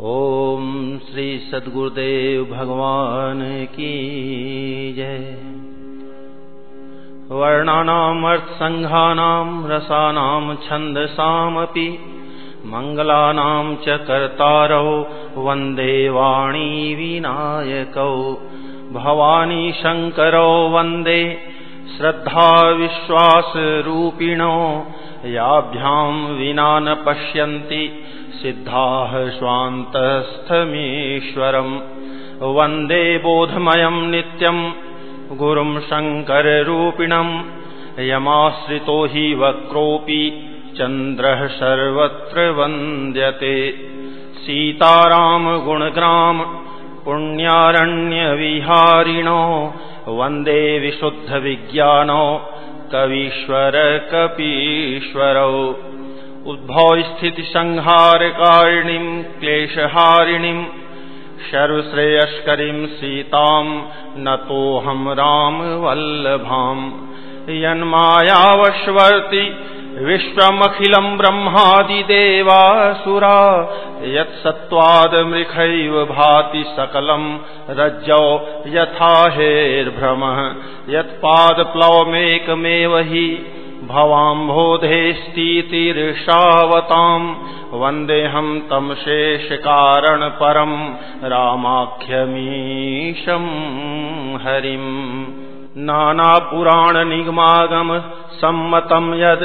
ओम श्री सदगुरुदेव भगवान की जय। वर्णानाम् अर्थसङ्घानाम् रसानाम् छन्दसामपि मङ्गलानाम् च कर्तारौ, वंदे वाणी विनायकौ, भवानी शङ्करौ वंदे श्रद्धाविश्वासरूपिणो याभ्याम् विना न पश्यन्ति। सिद्धाः स्वान्तस्थमीश्वरम् वन्दे बोधमयम् नित्यम्। गुरुम् शङ्कररूपिणम्। यमाश्रितो हि वक्रोऽपि। चन्द्रः सर्वत्र वन्द्यते। सीतारामगुणग्राम। पुण्यारण्यविहारिणो वंदे विशुद्धविज्ञानो कवीश्वर कपीश्वरौ उद्भवस्थितिसंहारकारिणीम् क्लेशहारिणीम् सर्वश्रेयस्करीम् सीताम् नतोऽहम् रामवल्लभाम् यन्मायावश्वर्ति विश्वमखिलम् ब्रह्मादिदेवासुरा यत्सत्त्वादमृखैव भाति सकलम् रज्जौ यथा हेर्भ्रमः यत्पादप्लवमेकमेव हि भवाम्भोधेस्तीतिर्षावताम् वन्देऽहम् तम् शेषकारणपरम् रामाख्यमीशम् हरिम्। नानापुराणनिगमागम सम्मतम् यद्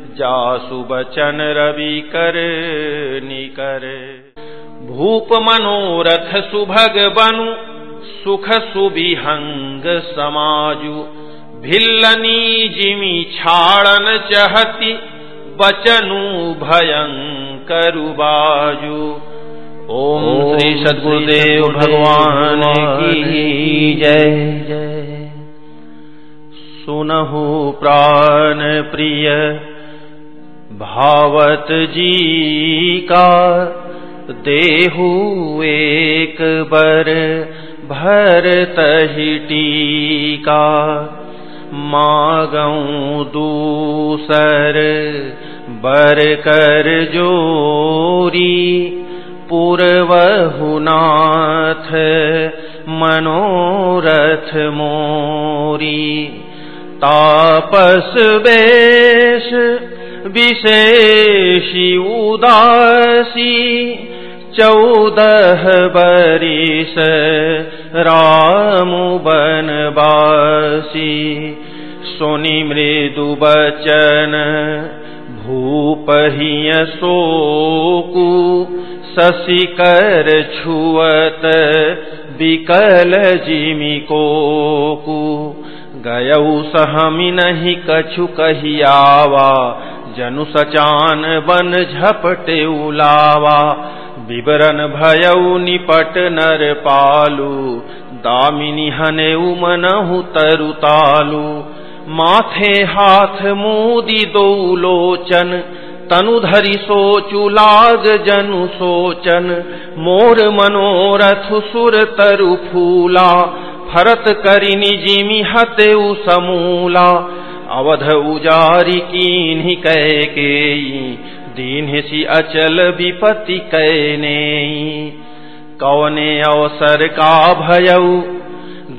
जासु बचन रवि कर निकर। भूप मनोरथ सुभग बनु सुख सुबिहंग समाजु। भिल्लनी जिमी छाड़न चहती बचनु भयंकरु बाजू। ओम श्री सदगुरुदेव भगवान की जय। जय। सुनहु प्राण प्रिय भावत जी का देहु एक बर भर तहिटी का मागऊ दूसर बर कर जोरी पूर्वहुनाथ मनोरथ मोरी। तापस बेश विशेषी उदासी, चौदह बरिस राम बनवासी। सुनि मृदु बचन भूपहिय सोकु शशिकर छुअत विकल जिमि कोकु। गयऊ सहमि नहीं कछु कहियावा जनु सचान बन झपटे उलावा विवरण भयऊ निपट नर पालू, दामिनी हने उमनहु तरुतालू माथे हाथ मूदी दो लोचन, तनु धरि सोचु लाग जनु सोचन। मोर मनोरथ सुर तरु फूला भरत करी निजिमी हते समूला। अवध उजारी कीन ही कह के दीन सी अचल विपति कहने कौने अवसर का भयऊ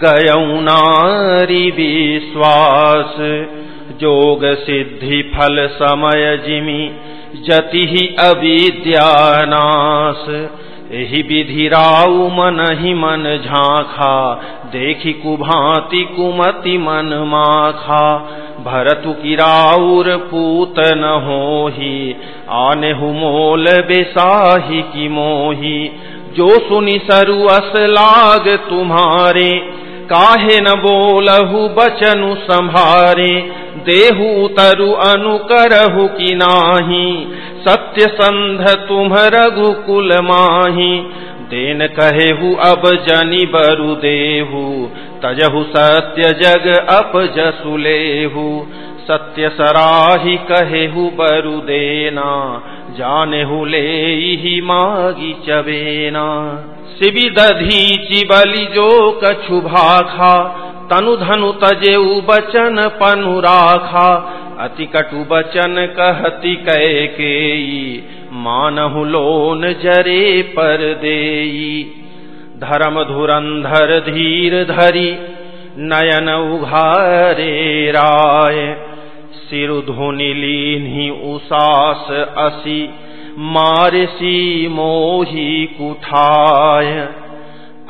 गयऊ नारी विश्वास। जोग सिद्धि फल समय जिमी जति ही अविद्यानाश एहि विधि राउ मन ही मन झाखा देखी कुभाति कुमति मन माखा। भरतु की राउर पूत न हो ही आने हुमोल बेसाही की मोही। जो सुनी सरु अस लाग तुम्हारे, काहे न बोलहु बचनु संभारे। देहु तरु अनुकरहु की नाही, सत्य संध तुम रघुकुल माही। देन कहेहु, अब जनि बरु देहु। तजहु सत्य जग अप जसुलेहु सत्य सराही कहेहु, बरु देना। जाने ले ही मागी चबेना। शिवि दधी चिबली जो कछु भाखा। तनु धनु तजे बचन पनु राखा। अति कटु बचन कहती कह के मानहु लोन जरे पर देई। धर्म धुरंधर धीर धरी, नयन उघारे राय। सिरु धुनि उसास असी मारसी मोही कुठाय।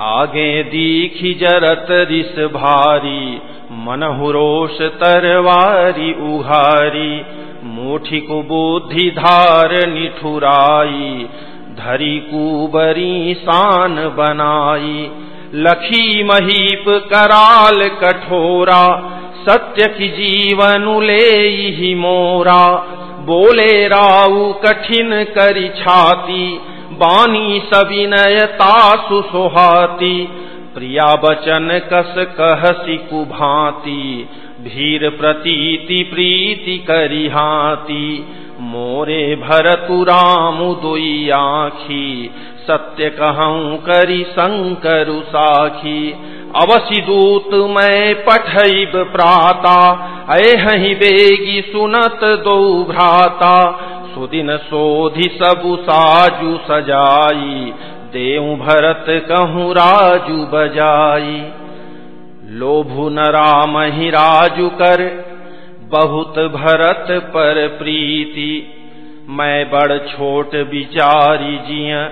आगे दीखी जरत रिस भारी मनहुरोष तरवारी उघारी। मुठी को बुद्धि धार निठुराई धरी कुबरी शान बनाई। लखी महीप कराल कठोरा, सत्य की जीवन ले ही मोरा। बोले राऊ कठिन करी छाती, बानी सविनयता सुसोहाती प्रिया बचन कस कहसी कुभाती भीर प्रतीति प्रीति करिहाती मोरे भरतु राम दुई आखी। सत्य कहूँ करी शंकरु साखी। अवसि दूत मैं पठैब प्राता। अहि बेगी सुनत दो भ्राता। सुदिन सोधि सबु साजु सजाई। देव भरत कहूँ राजू बजाई। लोभु न राम ही राजू कर, बहुत भरत पर प्रीति। मैं बड़ छोट विचारी जिया,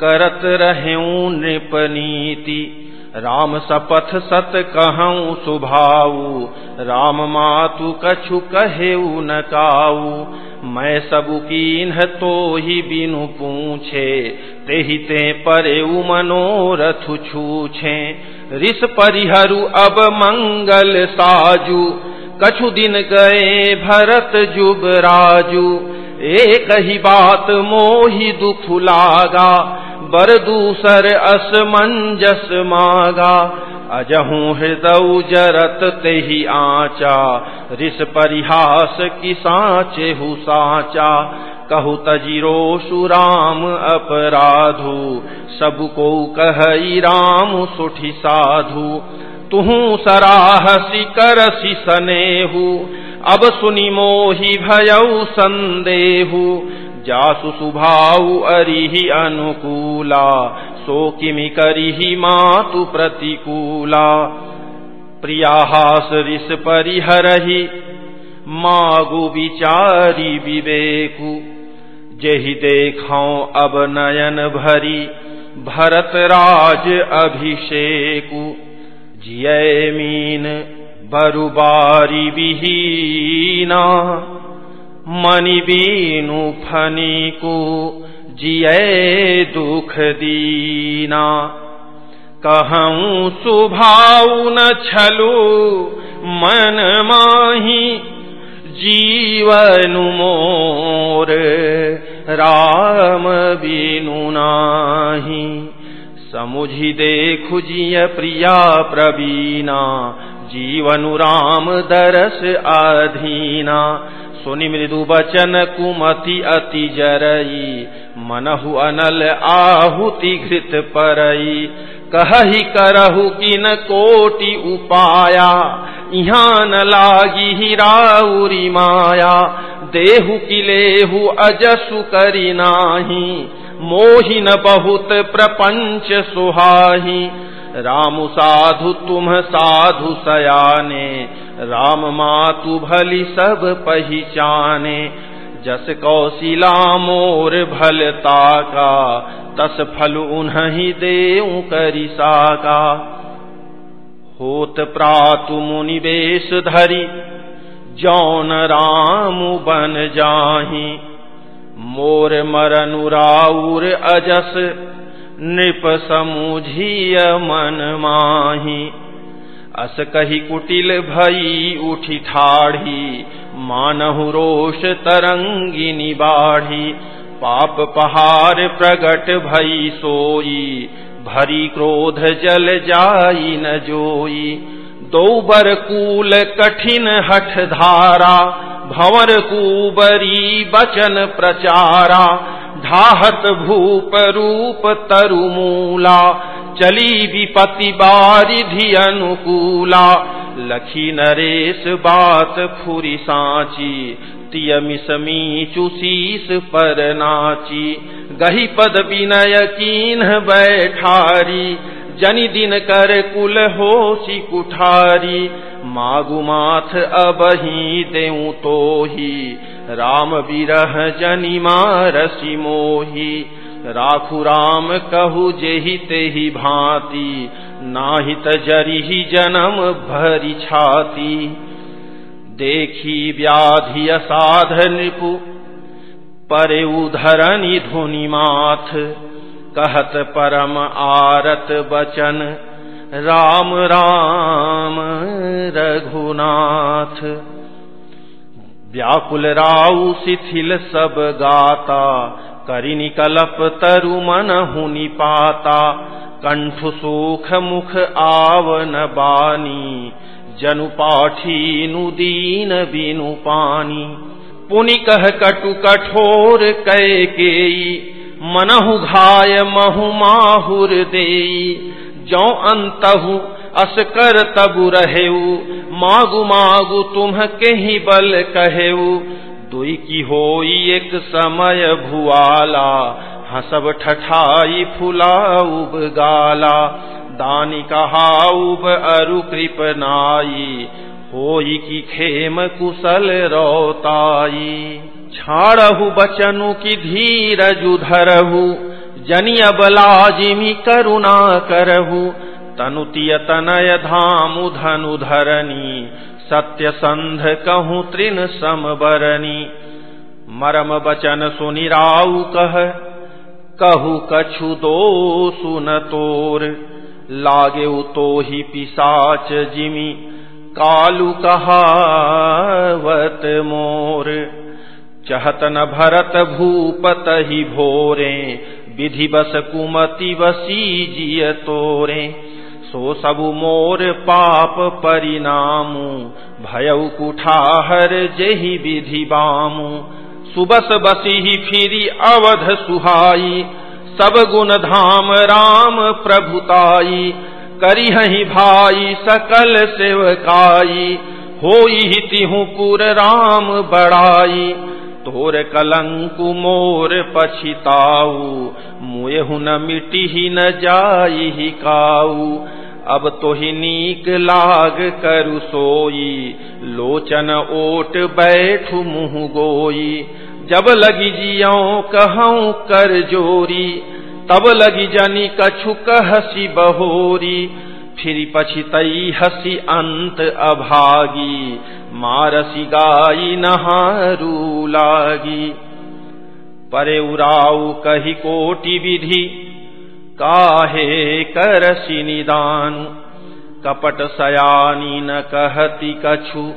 करत रहूँ नृपनीति राम सपथ सत कहूँ सुभाऊ, राम मातु कछु कहेऊ न काऊ। मैं सब कीन्ह तो ही बिनु पूछे ते ही ते परे मनोरथ छूछे। रिस परिहरु अब मंगल साजू। कछु दिन गए भरत जुब राजू। एक ही बात मोही दुख लागा। बर दूसर असमंजस मागा। अजहू हृदय जरत ते ही आचा। रिस परिहास की साचे हु साचा। कहु तजिरो सुराम अपराधु, सबको कही राम सुठी साधु। तुहू सराहसी करसी सनेहु अब सुनी मोही भयऊ संदेहु। जासु सुभाऊ अरिहि अनुकूला, सो किमि करिहि मातु प्रतिकूला। प्रियाहास रिस परिहरहि, मागु विचारी विवेकु। जहि देखौ अब नयन भरी भरत राज अभिषेकु। जिय मीन बरुबारी विहीना मणि बीनु फनी को जिये दुख दीना। कहूँ सुभाऊ न छलू, मन माही जीवन मोर, राम बीनु नाही। समुझी देखु जिय प्रिया प्रवीणा, जीवनु राम दरस अधीना। सुनि मृदु बचन कुमति अति जरई, मनहु अनल आहुति घृत परई। कही करहु किन कोटि उपाया यहाँ न लागी ही राउरी माया। देहु किलेहु अजसु करी नाही। मोहिन बहुत प्रपंच सुहाही। राम साधु तुम साधु सयाने। राम मातु भली सब पहचाने। जस कौशिला मोर भलता का, तस फल उन्हीं दे करी साका। होत प्रातु मुनिवेश धरी, जौन राम बन जाही। मोर मरनुराउर अजस, नृप समुझिय मन माही। अस कही कुटिल भई उठी ठाढ़ी, मानहु रोष तरंगिनी बाढ़ी। पाप पहाड़ प्रगट भई सोई भरी क्रोध जल जाई न जोई। दो बर कूल कठिन हठ धारा, भंवर कुबरी बचन प्रचारा। धाहत भूप रूप तरुमूला चली विपति बारिधि अनुकूला। लखी नरेश बात फुरी सांची तियमिसमी चुशीस पर नाची। गही पद विनय कीन बैठारी, जनि दिन कर कुल होशी कुठारी। मागु माथ अबही देऊ तो ही राम बिरह जनि मारसी मोही। राखु राम कहु जेहि तेहि भांति नाहित जरिहि जन्म भरी छाती। देखी व्याधि असाध नृपु परे उधरनी धुनि माथ कहत परम आरत बचन, राम राम रघुनाथ। व्याकुल राउ शिथिल सब गाता करिनी कलप तरु मन हुनि पाता, कंठ सुख मुख आवन बानी, जनु पाठी नुदीन बिनु पानी। पुनि कटु कठोर कै के मनहु घाय महु माहुर दे जौ अंतहु असकर तबु रहेऊ, मागु मागु तुम के ही बल कहेऊ। दुई की होई एक समय भुआला, हसब ठठाई फुलाउब गाला। दानी कहाउब अरु कृप नाई, होई की खेम कुशल रोताई। छाड़हु बचनु की धीरजु धरहु जनिय बलाजिमी करुणा करहु। तनुतिय तनय धामु धनु धरनी सत्य संध कहूँ तृण समबरनी मरम बचन सुनि राउ कह कहु कछु दो सुन तोर। लागे तो ही पिसाच जिमी, कालू कहावत मोर। चहत न भरत भूपत ही भोरे, विधि बस कुमति वसी जिय तोरे। सो सबु मोर पाप परिणामु भयउ कुठाहर जेहि विधि बामु। सुबस बसी फिरी अवध सुहाई, सब गुण धाम राम प्रभुताई करिहि भाई सकल सेवकाई हो तिहु पुर राम बड़ाई। तोर कलंकु मोर पछिताऊ मुहु न मिटी न जाई काऊ। अब तो ही नीक लाग करु सोई, लोचन ओट बैठु मुँह गोई। जब लगी जियो कहूँ कर जोरी, तब लगी जनी कछु कहसी बहोरी। फिर पछितई हसी अंत अभागी। मारसी गाई नहारू लागी। परे उराऊ कही कोटि विधि, काहे करसी निदान। कपट सयानी न कहती कछु,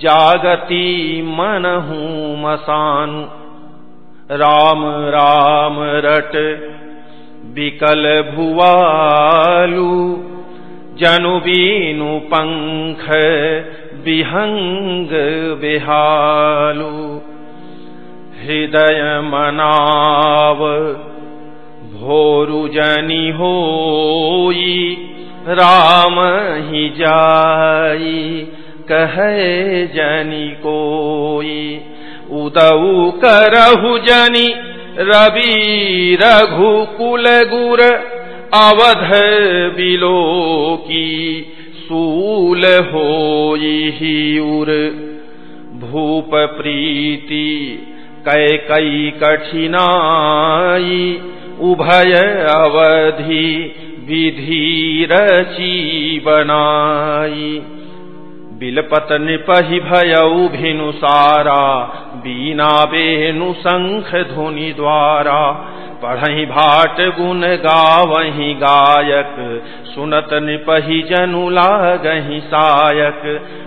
जागती मन हूँ मसानु। राम राम रट, बिकल भुआलू जनु बीनु पंख विहंग बिहालू। हृदय मनाव भोरु जनी हो राम ही जाई, कहे जनी कोई। उदऊ करहु जनी रवि रघुकुल गुर अवध बिलो की सूल हो उर। भूप प्रीति कै कई कठिनाई, उभय अवधि विधि रची बनाई। बिलपत निपहि भयऊ भिनु सारा, बीना बेनु शंख धुनि द्वारा। पढ़ही भाट गुण गावही गायक, सुनत निपही जनु लागही सायक।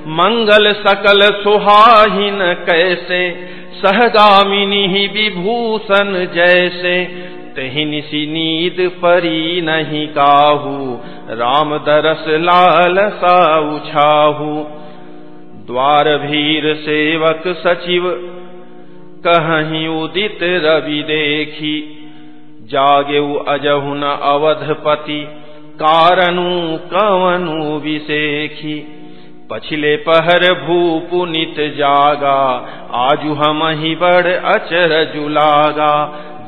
मंगल सकल सुहाहिन कैसे सहगामिनी विभूषण जैसे। तही निशी नीद परी नहीं काहू, राम दरस लाल सा उछाहू। द्वार भीर सेवक सचिव कहीं उदित रवि देखी। जागे अजहु न अवधपति, कारणु कवनु विशेखी पछले पहर भूपु नित जागा, आजु हम ही बड़ अचर जुलागा।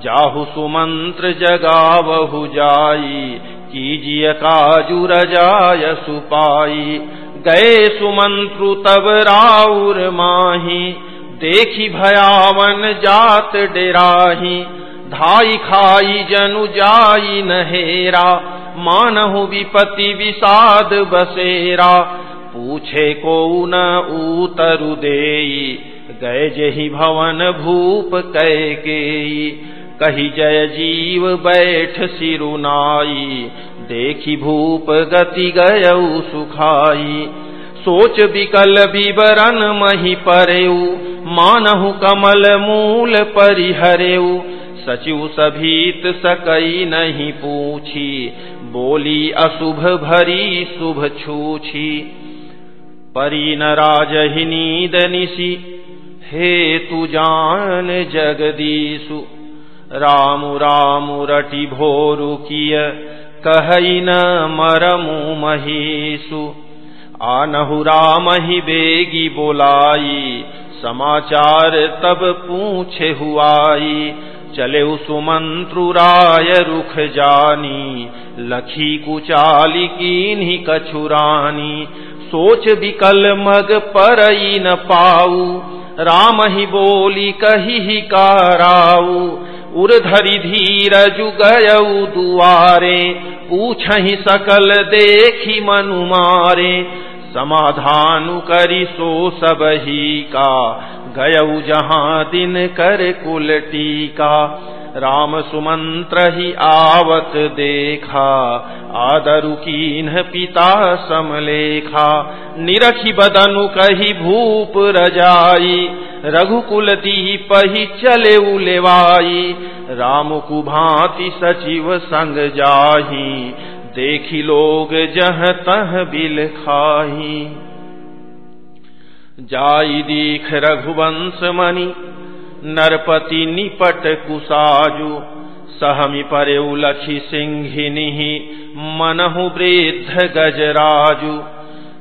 जाहु सुमंत्र जगावहु जाई कीजिय काजु रजाय सुपाई। गए सुमंत्रु तब राउर माही, देखी भयावन जात डेराही। धाई खाई जनु जाई नहेरा, मानहु विपति विषाद बसेरा। पूछे को न उतरु देई, गए जही भवन भूप कह के कही जय जीव बैठ सिरुनाई देखी भूप गति गय सुखाई। सोच विकल विवरण मही परेऊ मानहु कमल मूल परिहरेऊ सचिव सभीत सकई नहीं पूछी। बोली, अशुभ भरी, शुभ छूछी। परी न नीद निशी हे तु जान जगदीसु रामु रामु, रटि भोरु किय। कहई न मरमु महीसु आनहु राम ही बेगी बोलाई। समाचार तब पूछे हुआई चले सुमंत्रु राय रुख जानी, लखी कुचाली की कछुरानी। सोच विकल मग पर न पाऊ, राम ही बोली कही ही काराऊ। उर्धरि धीर जुगयऊ दुआरे पूछ ही सकल देखी मनु मारे। समाधानु करी सो सब ही का गयऊ जहाँ दिन कर कुल टीका। राम सुमंत्र ही आवत देखा, आदरु कीन पिता समलेखा। निरखी बदनु कही भूप रजाई, रघुकुल दीप ही चले उलेवाई राम कु कुभाति सचिव संग जाही, देखी लोग जह तह बिल खाही। जाई दीख रघुवंश मणि, नरपति निपट कुसाजु। सहमि परे उलखी सिंहिनी मनहु वृद्ध गजराजु।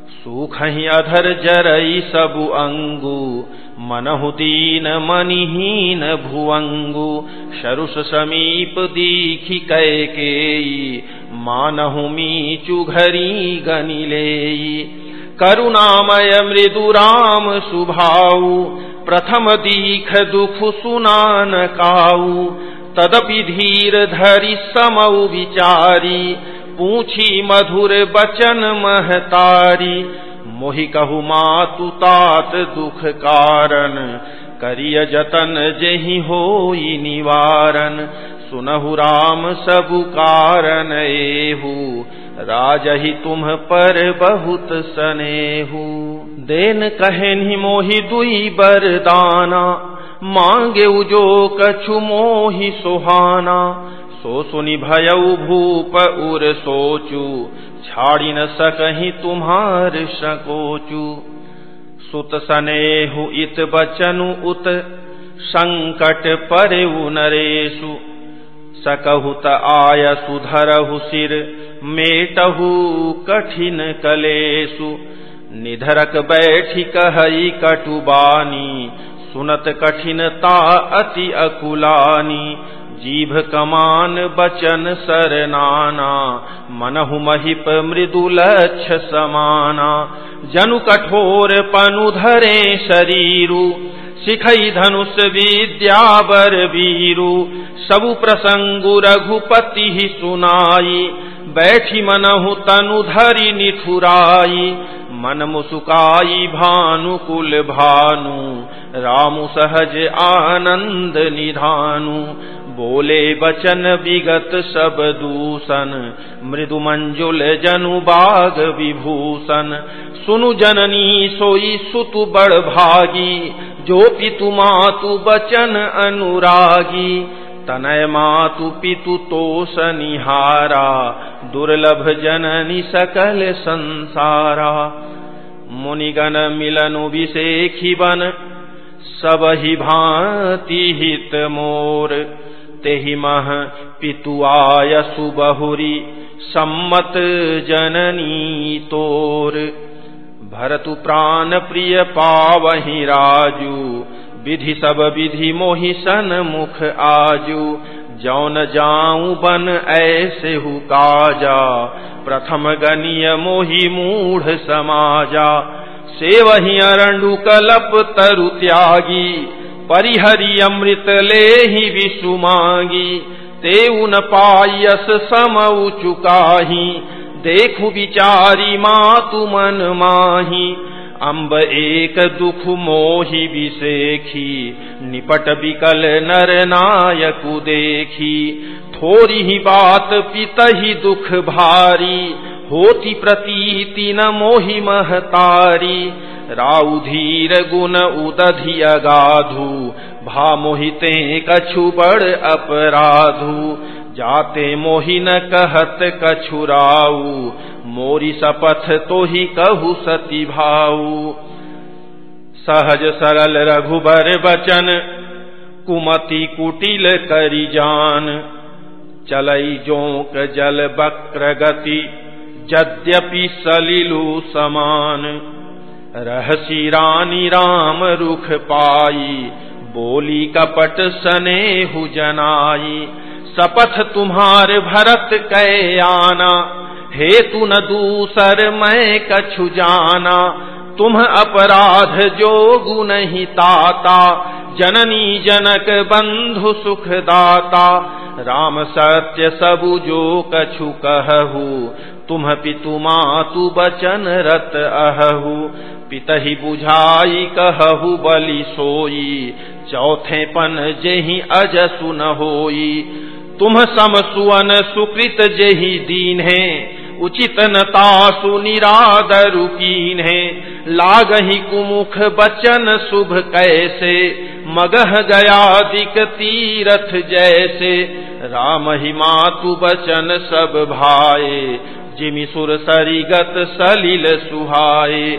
सुखहि अधर जरई सबु अंगु, मनहु दीन मनिहीन भुवंगु। शरुष समीप दीखि कैकेयी, मानहु मीचु घरी गनिलेई करुणामय मृदु राम सुभाऊ, प्रथम दीख दुख सुनान काऊ। तदपि धीर धरि समऊ विचारी, पूछी मधुर बचन महतारी। मोहि कहु, मातु तात दुख कारण, करिय जतन जही हो निवारण। सुनहु राम सबु कारण एहू। राजही तुम पर बहुत सनेहू। देन कहन मोहि दुई बरदाना मांगे उजो कछु मोहि सुहाना। सो सुनि भयऊ भूप उर सोचू, छाड़ी न सकही तुम्हार शकोचू सुत सनेहु इत बचनु उत, संकट परेऊ नरेशु सकहुत आय सुधरहु सिर मेटहु कठिन कलेसु निधरक बैठी कहई कटुबानी, सुनत कठिनता अति अकुलानी, जीभ कमान बचन सरनाना, मनहु महिप मृदुलक्ष समाना, जनु कठोर पनु धरे शरीरु शिखई धनुष विद्यावर वीरु, सबु प्रसंगु रघुपति ही सुनाई बैठी मनहु तनु धरी मन मुसुकाई भानुकुल भानु, रामु सहज आनंद निधानु, बोले बचन विगत सब दूषण, मृदु मंजुल जनु बाग विभूषण, सुनु जननी सोई सुतु बड़ भागी, जो पितु मातु बचन अनुरागी तनय मातु पितु तोष निहारा, दुर्लभ जननी सकल संसारा। मुनिगण मिलनु विषेखी बन, सब ही भांति हित मोर। तेहि मह पितुआय सुबहुरी, सम्मत जननी तोर। भरतु प्राण प्रिय पावही राजू विधि सब विधि मोहि सन मुख आजू। जौन जाऊँ बन ऐसे हु काजा। प्रथम गनिय मोहि मूढ़ समाजा। से वही अरण्डु कलप तरु त्यागी। परिहरि अमृत ले ही विषु मांगी। ते उन पायस सम चुकाही देखु विचारी मातु मन माही। अम्ब एक दुख मोहि विषेखी निपट विकल नर नायक देखी। थोड़ी ही बात पित ही दुख भारी, होती प्रतीति न मोहि महतारी राउधीर गुण उदधि अगाधु भा मोहिते कछु बड़ अपराधु। जाते मोहि न कहत कछुराऊ। मोरी सपथ तो ही कहु सती भाऊ। सहज सरल रघुबर बचन, कुमति कुटिल करी जान। चलई जोक जल बक्र गति, यद्यपि सलिलु समान। रहसी रानी राम रुख पाई, बोली कपट सने हु जनाई। सपथ तुम्हार भरत कै आना, हेतु न दूसर मैं कछु जाना। तुम अपराध जो नहीं ताता, जननी जनक बंधु सुख दाता राम सत्य सबु जो कछु कहु, तुम पितु मातु बचन रत अहु। पितहि बुझाई कहु बलि सोई, चौथे पन जेहि अज सुन होई। तुम सम सुवन सुकृत जेहि दीन है उचित नतासु निरादरु कीन है। लागही कुमुख बचन शुभ कैसे, मगह गया दिक तीरथ जैसे। राम ही मातु बचन सब भाए, जिमि सुर सरिगत सलिल सुहाए।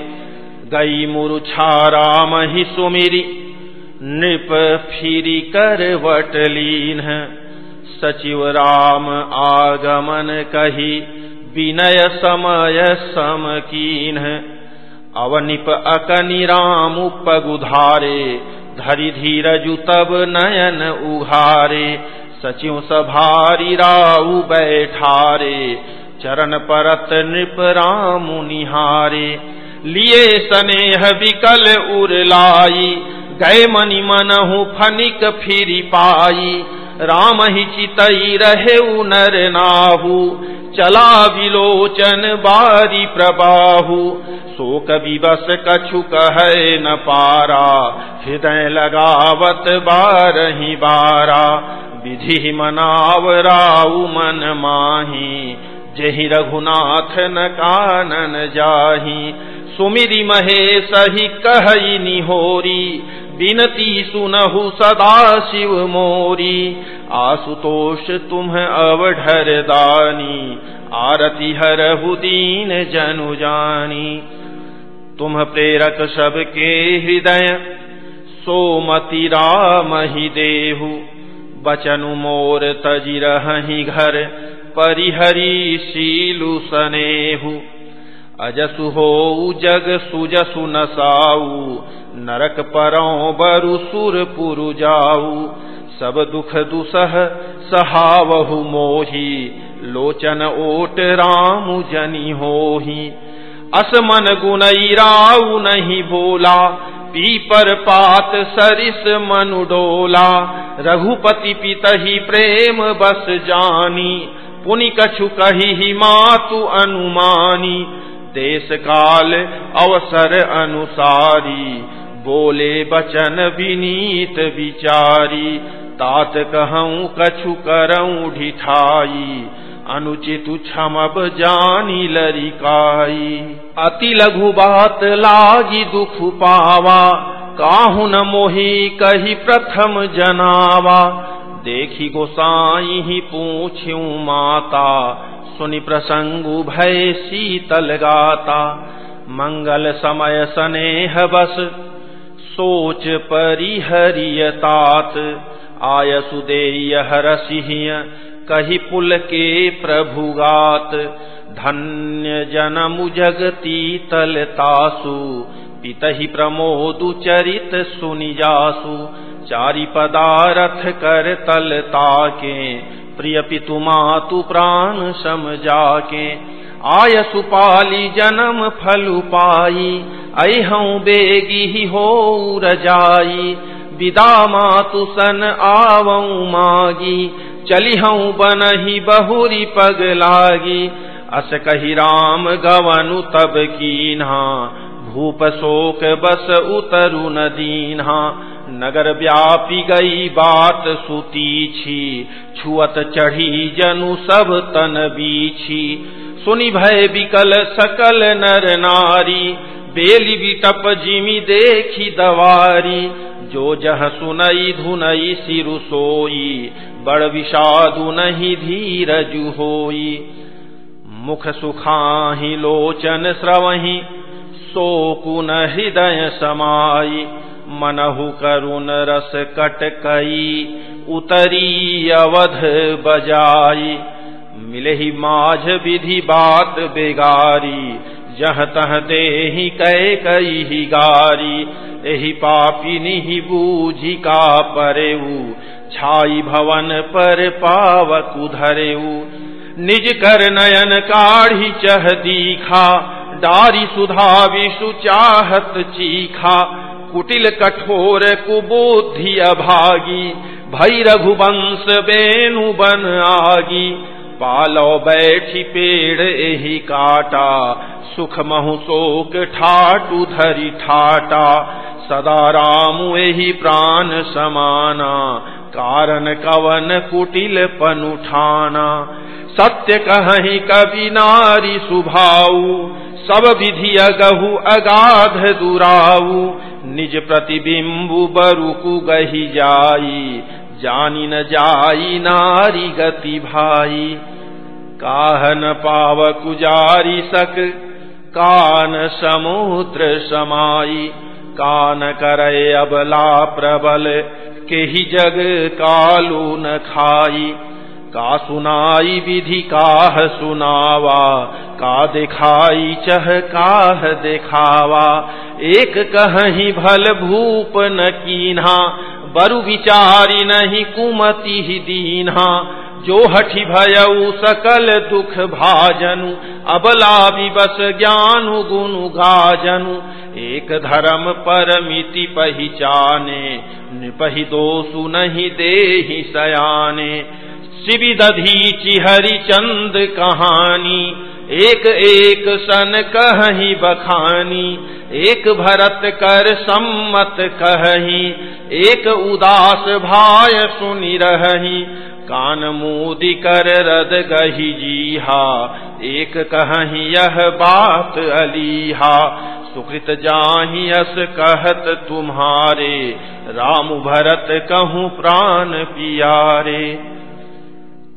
गई मुरुछा राम ही सुमिरी, नृप फिरी कर वटलीन सचिव राम आगमन कही, विनय समय सम कीन अवनिप अकनि राम पगुधारे धरि धीरजु तब नयन उघारे। सचिव सभारी राउ बैठारे, चरण परत नृप राम निहारे। लिए सनेह विकल उरलाई गए मनि मनहु फनिक फिरी पाई। राम ही चितई रहे नर नाहु, चला विलोचन बारी प्रबाहु। शोक विवश कछु कह न पारा, हृदय लगावत बारही बारा। विधि मनाव राउ मन माही, जही रघुनाथ न कानन जाही। सुमिरी महेश ही कही निहोरी बिनती सुनहु सदा शिव मोरी। आसुतोष तुम अवढर दानी, आरती हरहु दीन जनु जानी। तुम प्रेरक सबके हृदय, सोमति राम ही देहु। बचनु मोर तजी रही घर, परिहरी शीलु सनेहु। अजसु हो जग सुजसु नसाऊ, नरक परो बरु सुर पुरु जाऊ। सब दुख दुसह सहावहु मोही, लोचन ओट राम जनी होही। असमन गुनईराऊ नहीं बोला पीपर पात सरिस मनु डोला। रघुपति पितही प्रेम बस जानी, पुनि कछु कही मातु अनुमानी। देश काल अवसर अनुसारी। बोले बचन विनीत विचारी। तात कहूँ, कछु करऊँ ढिठाई। अनुचित क्षमब जानी लरिकाई अति लघु बात लागी दुख पावा। काहु न मोही, कही प्रथम जनावा। देखी गोसाई ही पूछू माता। सुनि प्रसंगु भय शीतल गाता मंगल समय स्नेह बस सोच परिहरियतात आय सुदेय हरसिहिय कही पुल के प्रभुगात। धन्य जनमु जगती तलतासु पितहि प्रमोदु चरित सुनि जासु चारि पदारथ कर तलता के प्रिय पितु मातु प्राण सम जाके। आय सुपाली जन्म फलु पाई अहऊ बेगी ही हो रजाई। विदा मातु सन आवऊ मागी चली हूँ बनही बहुरी पग लागी। अस कही राम गवनु तब कीन्हा, भूप शोक बस उतरु न दीन्हा। नगर व्यापी गई बात सुती छी, छुअत चढ़ी जनु सब तन बीछी। सुनि भय विकल सकल नर नारी, बेली बिटप जिमी देखी दवारी। जो जह सुनई धुनई सिरु सोई, बड़ विषादु नहीं धीरजु होई। मुख सुखाही लोचन स्रवही शोकुन हृदय समाई। मनहु करुण रस कट कई, उतरी अवध बजाई। मिले ही माझ विधि बात बेगारी, जह तह दे ही कै कई ही गारी। एहि पापी निहि बूझी का परेऊ, छाई भवन पर पावक उधरेऊ। निज कर नयन काढ़ी चह दीखा, डारी सुधा विषु चाहत चीखा। कुटिल कठोर कुबुद्धि अभागी भई रघुवंश बेनु बन आगी। पालो बैठी पेड़ एही काटा, सुख महु शोक ठाटू धरी ठाटा। सदा राम एही प्राण समाना, कारण कवन कुटिल पनुठाना सत्य कहीं कवि नारी सुभाऊ, सब विधि अगहु अगाध दुराऊ। निज प्रतिबिंबु बरुकु गही जाई, जानी न जाई नारी गति भाई। काहन पाव कुजारी सक, कान समुद्र समाई। कान करे अबला प्रबल के ही जग कालू न खाई। का सुनाई विधि काह सुनावा का दिखाई चह काह दिखावा। एक कहीं भल भूप न कीन्हा, बरु विचारी नहीं कुमति ही दीन्हा। जो हठि भयऊ सकल दुख भाजनु, अबला विवस ज्ञानु गुनु गाजनु। एक धर्म परमिति पहिचाने, निपहि दोषु नहीं दे सयाने। शिविदधीचि हरिचंद कहानी एक एक सन कहीं बखानी, एक भरत कर सम्मत कही, एक उदास भाय सुनि रही, कान मोदी कर रद गही जीहा, एक कहीं यह बात अलीहा, सुकृत जाही अस कहत तुम्हारे, राम भरत कहूँ प्राण पियारे।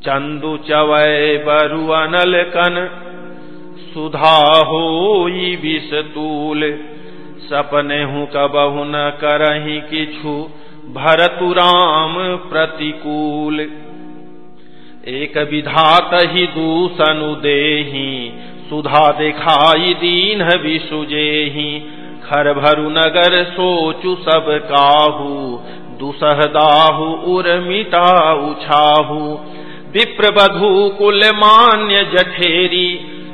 चंदु चवय बरु अनल कन सुधा हो विष तूल सपने हूँ कबहु न करही किछु, भरतु राम प्रतिकूल। एक विधात ही दूसनु देही, सुधा दिखाई दीन विसुजेही खर भरु नगर सोचु सब काहू, दुसह दाहु उर मिटा उछाहू विप्र बधु कुल मान्य जठेरी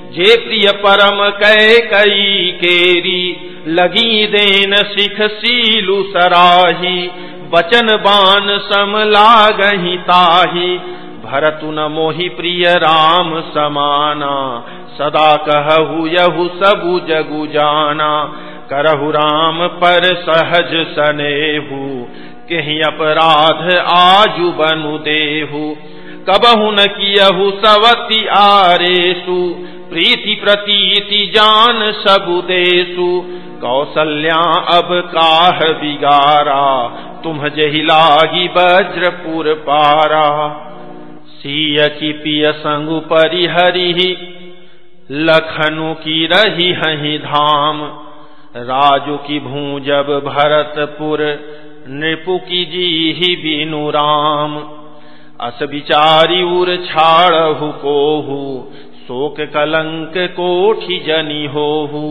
जे प्रिय परम कै कई केरी, लगी देन सिख सीलु सराही, बचन बान सम लागही ताही। भरतु न मोहि प्रिय राम समाना, सदा कहु यहु सबु जगु जाना। करहु राम पर सहज सनेहु, कहीं अपराध आजु बनु देहु। कबहु न कियहु सवती आरेसु प्रीति प्रतीति जान सबु देसु। कौशल्या अब काह बिगारा, तुम जही लागी वज्रपुर पारा। सीय की पिय संगु परिहरि लखनु की रही हही धाम। राजू की भूजब भरतपुर, नृपु की जी ही बीनु राम। अस विचारी उर छाड़हु कोहू शोक कलंक कोठि जनी होहु,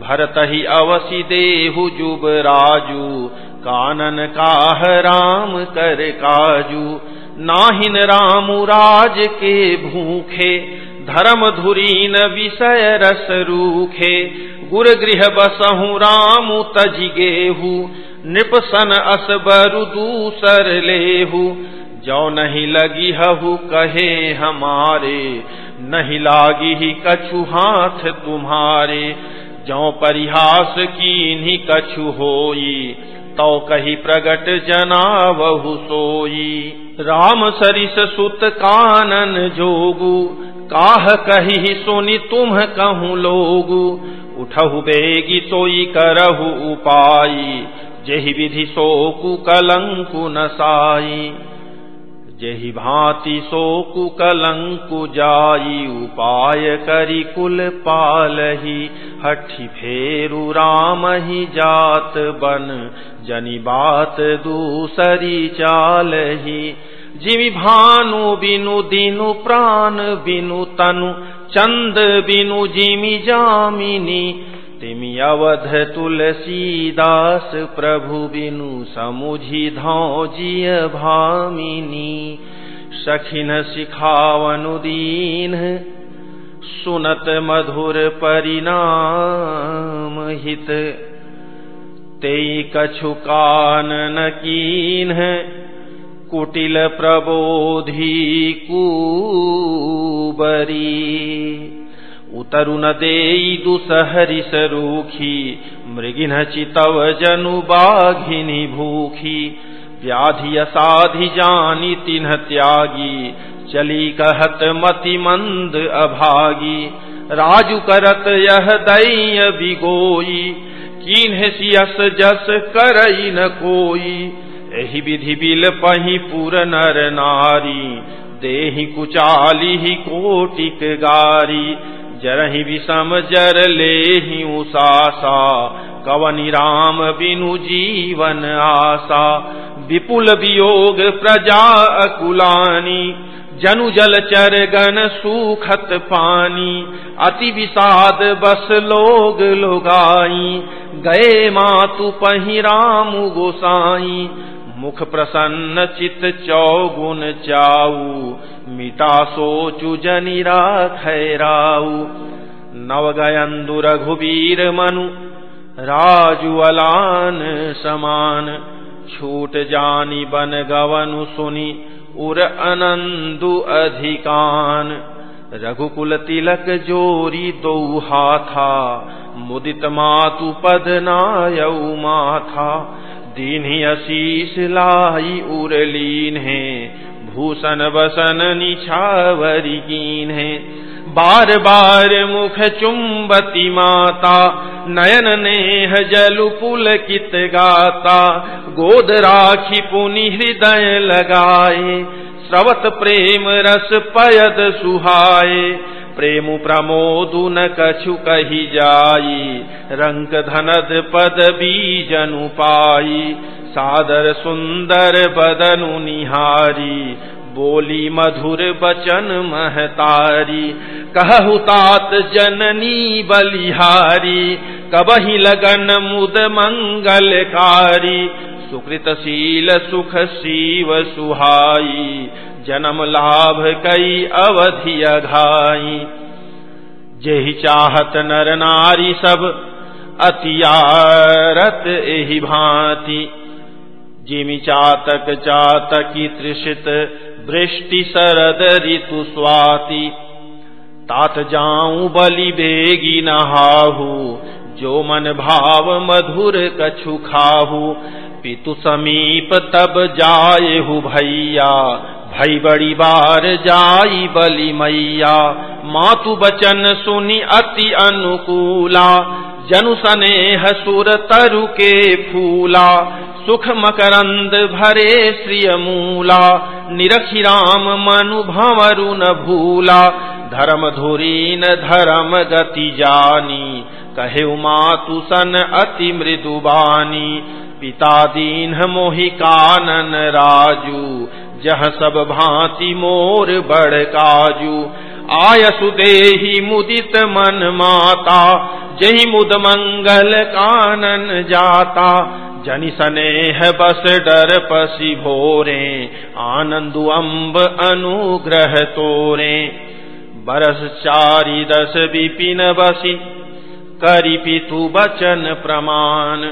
भरत ही अवसि देहु जुब राजू, कानन काह राम कर काजू, नाहिन रामु राज के भूखे, धर्म धुरीन विषय रस रूखे, गुर गृह बसहु रामु तज गेहु नृपसन अस बरु दूसर लेहु, जो नहीं लगी हहु कहे हमारे नहीं लागी ही कछु हाथ तुम्हारे। जो परिहास की कछु होई तो कही प्रगट जना बहु सोई। राम सरिस सुत कानन जोगु, काह कही सुनि तुम कहूँ लोगु। उठहु बेगी सोई करहु उपाई, जही विधि सोकु कलंकु नसाई। जही भांति सो कुकलंकु जाई, उपाय करी कुल पालही। हठी फेरु राम ही जात बन, जनी बात दूसरी चालही। जिमि भानु बिनु दिनु प्राण बिनु तनु चंद बिनु जिमि जामिनी। तिमि अवध तुलसीदास प्रभु बिनु समुझी धौजिय भामिनी, सखिन सिखावनुदीन सुनत मधुर परिणाम हित ते कछु कान न कीन, कुटिल प्रबोधी कुबरी। उतरु न दुसहरि सरूखी मृगिन चितव जनु बाघिनी भूखी व्याधि असाधि जानी तिन्ह त्यागी चली कहत मति मंद अभागी। राजु करत यह दैय बिगोई किन्ह सियस जस करई न कोई। एहि विधि बिल पही पुर नर नारी, देहि कुचाली ही कोटिक गारी। जरहि विषम जर ले ही उसासा। कवनि राम बिनु जीवन आशा विपुल वियोग प्रजा अकुलानी। जनु जल चर गन सुखत पानी। अति विषाद बस लोग लोगाई। गए मातु पही राम गोसाई। मुख प्रसन्न चित चौगुन चाऊ मिटा सोचु जनि राखराऊ नव गयंदु रघुवीर मनु, राजु अलान समान। छूट जानी बन गवनु सुनी, उर अनंदु अधिकान। रघुकुल तिलक जोरी दो हाथा मुदित मातु पद नायऊ माथा। दीन्ही अशीष लाई उरलीन है। भूषण बसन निछावरी है। बार बार मुख चुंबती माता, नयन नेह जलु पुल कित गाता। गोद राखी पुनि हृदय लगाए, स्रवत प्रेम रस पयद सुहाए। प्रेम प्रमोदु न कछु कही जाई रंग धनद पद बीजनु पाई सादर सुंदर बदनु निहारी, बोली मधुर बचन महतारी, कहु तात जननी बलिहारी, कबही लगन मुद मंगलकारी सुकृतशील सुख शिव सुहाई जन्म लाभ कई अवधि अघाई। जेहि चाहत नर नारी सब अतियारत एहि भांति। जिमि चातक चातकी तृषित, वृष्टि शरद ऋतु स्वाति। तात जाऊँ बलि बेगी नहाहू, जो मन भाव मधुर कछु खाहू। पितु समीप तब जाए हु भैया भई बड़ी बार जाई बलि मैया। मातु बचन सुनी अति अनुकूला। जनु सनेह सुर तरु के फूला। सुख मकरंद भरे श्रिय मूला। निरखी राम मनु भंवरु न भूला। धर्म धुरी न धर्म गति जानी। कहे मातु सन अति मृदुबानी पिता दीन मोहि कानन राजू। जह सब भांति मोर बड़ काजू। आयसु देही मुदित मन माता, जही मुद मंगल कानन जाता। जनि सनेह बस डर पसी भोरे, आनंदु अम्ब अनुग्रह तोरे। बरस चारी दस विपिन बसी, करी पितु बचन प्रमाण।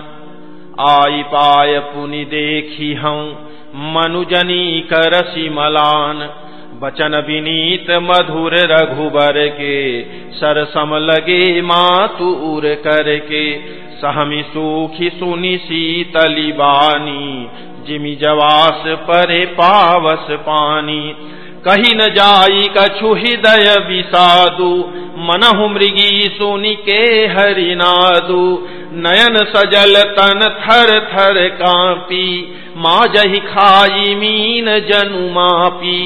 आई पाय पुनि देखी हूँ मनुजनी करसी मलान बचन विनीत मधुर रघुबर के, सरसम लगे मातूर करके सहमी सूखी सुनी शीतली बानी, जिमि जवास परे पावस पानी। कही न जाई कछु हृदय विषादु, मनहु मृगी सुनि के हरिनादु नयन सजल तन थर थर कापी माँ जही खाई मीन जनु मापी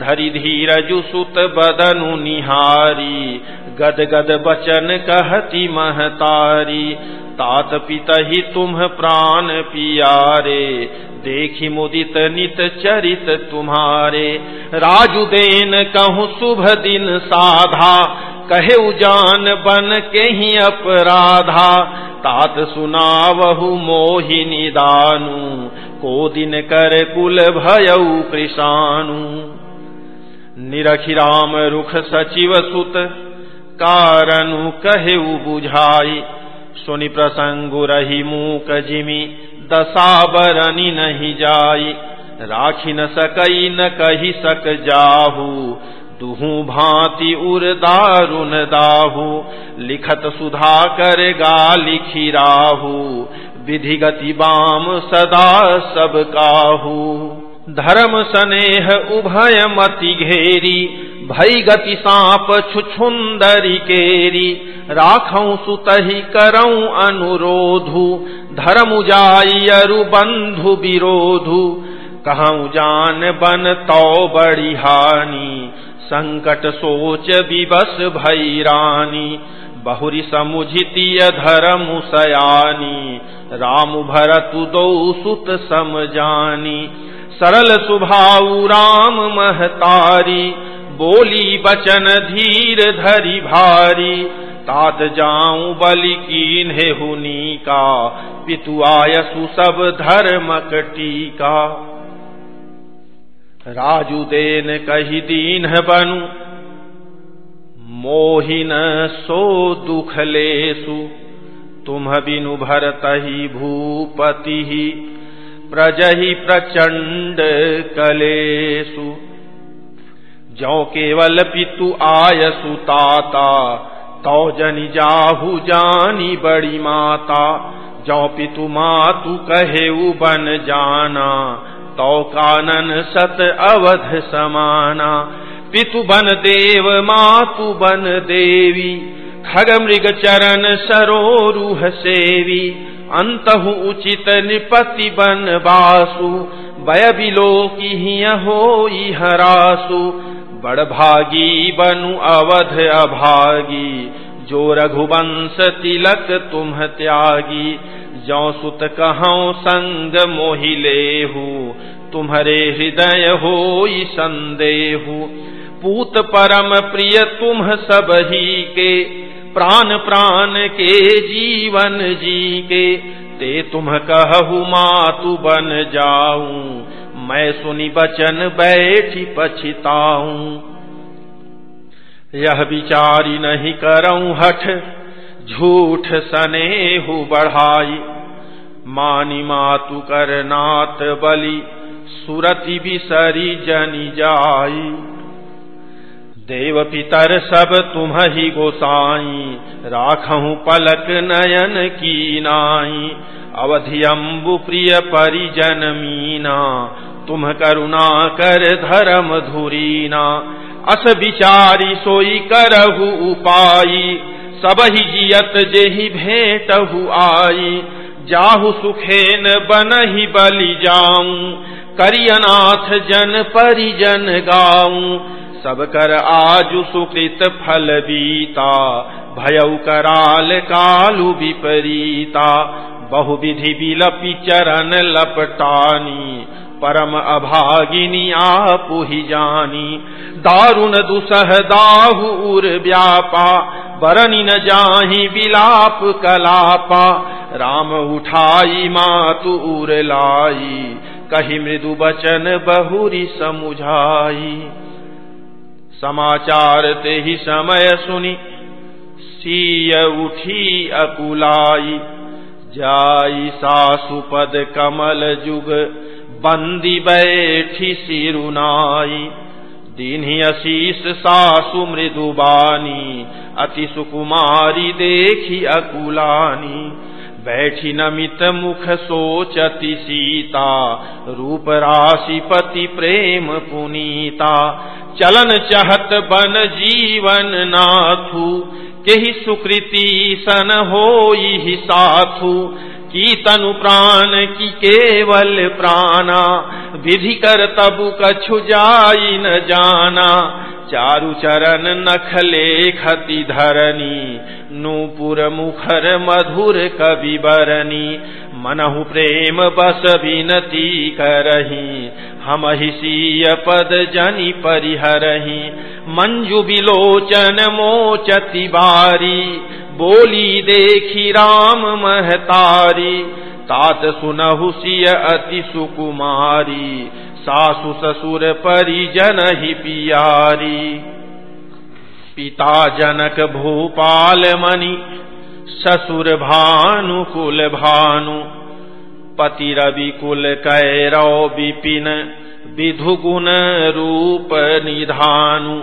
धरि धीरजु सुत बदनु निहारी। गद गद बचन कहती महतारी, तात पितहि तुम प्राण पियारे। देखी मुदित नित चरित तुम्हारे। राजु देन कहूँ शुभ दिन साधा कहे उजान बन के ही अपराधा। तात सुनावहु मोहिनी दानु को दिन कर कुल भयऊ कृषाणु। निरखि राम रुख सचिव सुत कारनु कहे बुझाई। सुनि प्रसंगु रही मूक जिमी दसाबरनी नहीं जाई। राखी न सकई, न कही सक जाहू। दुहू भांति उर दारुन दाहू। लिखत सुधा कर गा लिखी राहू। विधि गति बाम सदा सब काहू। धर्म स्नेह उभय मति घेरी, भई गति सांप छुछुंदरी केरी। राखऊ सुतही करऊ अनुरोधु, धर्म जाई अरु बंधु विरोधु। कहूँ जान बन तो बड़ी हानि, संकट सोच विवश भई रानी। बहुरी समुझितीय धर्म सयानी। राम भरतु दो सुत समजानी। सरल सुभाऊ राम महतारी। बोली बचन धीर धरी भारी। तात जाऊँ बलि कीन्हे हुनी का पितु आयसु सब धर्मक टीका। राजू देन कही दीन बनु। मोहिन सो दुख लेसु। तुम बिनु भरतहि भूपति प्रजहि प्रचंड कलेसु। जो केवल पितु आयसु ताता तो जनि जाहु जानी बड़ी माता। जो पितु मातु कहे बन जाना तो कानन सत अवध समाना। पितु बन देव, मातु बन देवी। खग मृग चरण सरोरूह सेवी अंतहु उचित निपति बन बासु। बय बिलो की हो हरासु। बड़ भागी बनु अवध अभागी। जो रघुवंश तिलक तुम त्यागी। जौ सुत कहो संग मोहिलेहू तुम्हारे हृदय हो संदेहू। पूत परम प्रिय तुम सब ही के, प्राण प्राण के जीवन जी के। ते तुम कहु मातु बन जाऊँ, मैं सुनी बचन बैठी पछिताऊं। यह विचारी नहीं करऊं हठ, झूठ सने हु बढ़ाई। मानी मातु कर नात बलि, सुरति बिसरी जनी जाई। देव पितर सब तुम ही गोसाई, राखहू पलक नयन की नाई अवधि अम्बु प्रिय परिजन मीना तुम करुणा कर धर्म धुरीना अस विचारी सोई करहु उपाई सब ही जियत जेहि भेंट हु आई, जाहु सुखेन बन ही बलि जाऊँ, करियनाथ जन परिजन गाऊं सब कर आजु सुकृत फल बीता भयउ कराल कालु विपरीता। बहु विधि बिलपि चरण लपटानी, परम अभागिनी आपु ही जानी। दारुण दुसह दाहूर व्यापा बरनी न जाही बिलाप कलापा। राम उठाई मातु उर लाई, कही मृदु बचन बहुरी समुझाई। समाचार ते ही समय सुनी। सीय उठी अकुलाई, जाई सासुपद कमल जुग, बंदी बैठी सिरुनाई। दीन्ही अशीष सासु मृदुबानी अति सुकुमारी देखी अकुलानी। बैठी नमित मुख सोचति सीता, रूप राशि पति प्रेम पुनीता। चलन चहत बन जीवन नाथु। के सुकृति सन हो साथु। की तनु प्राण, की केवल प्राणा। विधि कर तबु कछु जाई न जाना। चारु चरण नखले खति धरनी नूपुर मुखर मधुर कवि बरनी मनहु प्रेम बस विनती करही हम सीय पद जनि परिहरही। मंजु बिलोचन मोचति बारी, बोली देखी राम महतारी। तात सुनहु सिय अति सुकुमारी, सासु ससुर परिजन ही पियारी। पिता जनक भूपाल मणि ससुर भानु कुल भानु पति रवि कुल कैरव विपिन विधु गुण रूप निधानु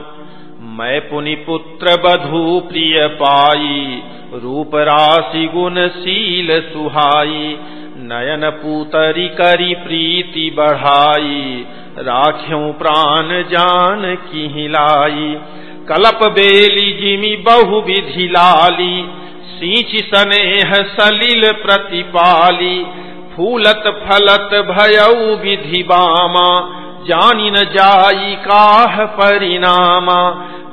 मैं पुनि पुत्र बधु प्रिय पाई रूप राशि गुण शील सुहाई नयन पूतरी करी प्रीति बढ़ाई राख्यों प्राण जान की हिलाई कलप बेली जिमी बहु विधि लाली सींच सनेह सलिल प्रतिपाली, फूलत फलत भयऊ विधि बामा, जानी न जाई काह परिणामा।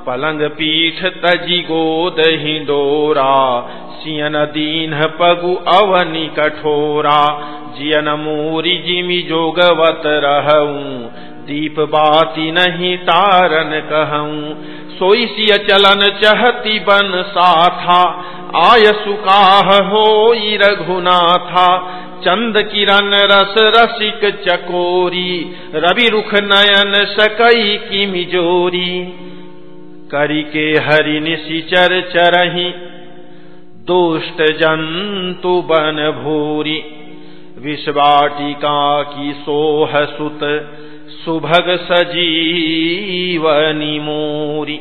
पलंग पीठ तजी गोद डोरा, सियन दीन पगु अवनि कठोरा जियन मूरी जिमी जोगवत रहूँ दीप बाती नहीं तारन कहूँ। सोई सिय चहती बन साथा। आय सुकाह हो रघुनाथा। चंद किरण रस रसिक चकोरी। रवि रुख नयन सकई की मिजोरी करी के हरि निशिचर चरही। दुष्ट जंतु बन भूरी। विश्वाटिका की सोह सुत। सुभग सजीवनी मोरी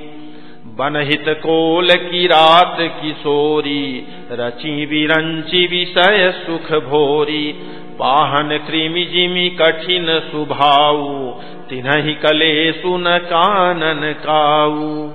बनहित कोल की रात किशोरी रची विरंची विषय सुख भोरी। पाहन कृमि जिमि कठिन सुभाऊ तिन्हि कले सुन कानन काऊ।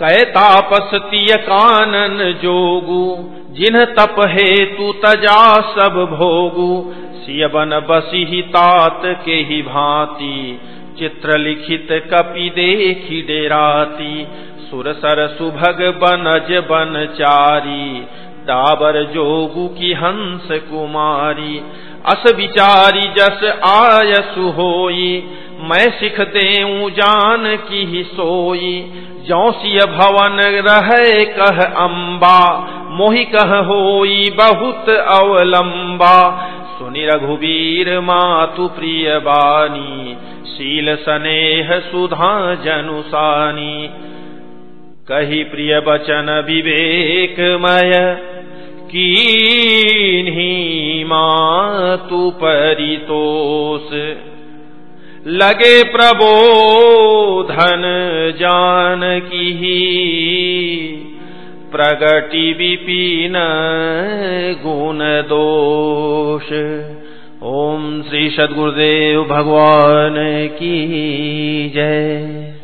कै तापस तिय कानन जोगु जिन तप हेतु तजा सब भोगु। सिय बन बसी ही तात के ही भांति चित्र लिखित कपि देखी डेराती। सुर सर सुभग बनज बन चारी डाबर जोगु की हंस कुमारी। अस विचारी जस आयसु होई, मैं सिख देऊ जान की ही सोई। जौसिय भवन रह कह अम्बा, मोहि कह होई बहुत अवलंबा। सुनि रघुवीर मातु प्रिय बानी, शील स्नेह सुधा जनुसानी कही प्रिय बचन विवेकमय, कीन्ही मातु परितोष। लगे प्रबोधन जान की प्रगति विपीन गुण दोष ओम श्री सदगुरुदेव भगवान की जय।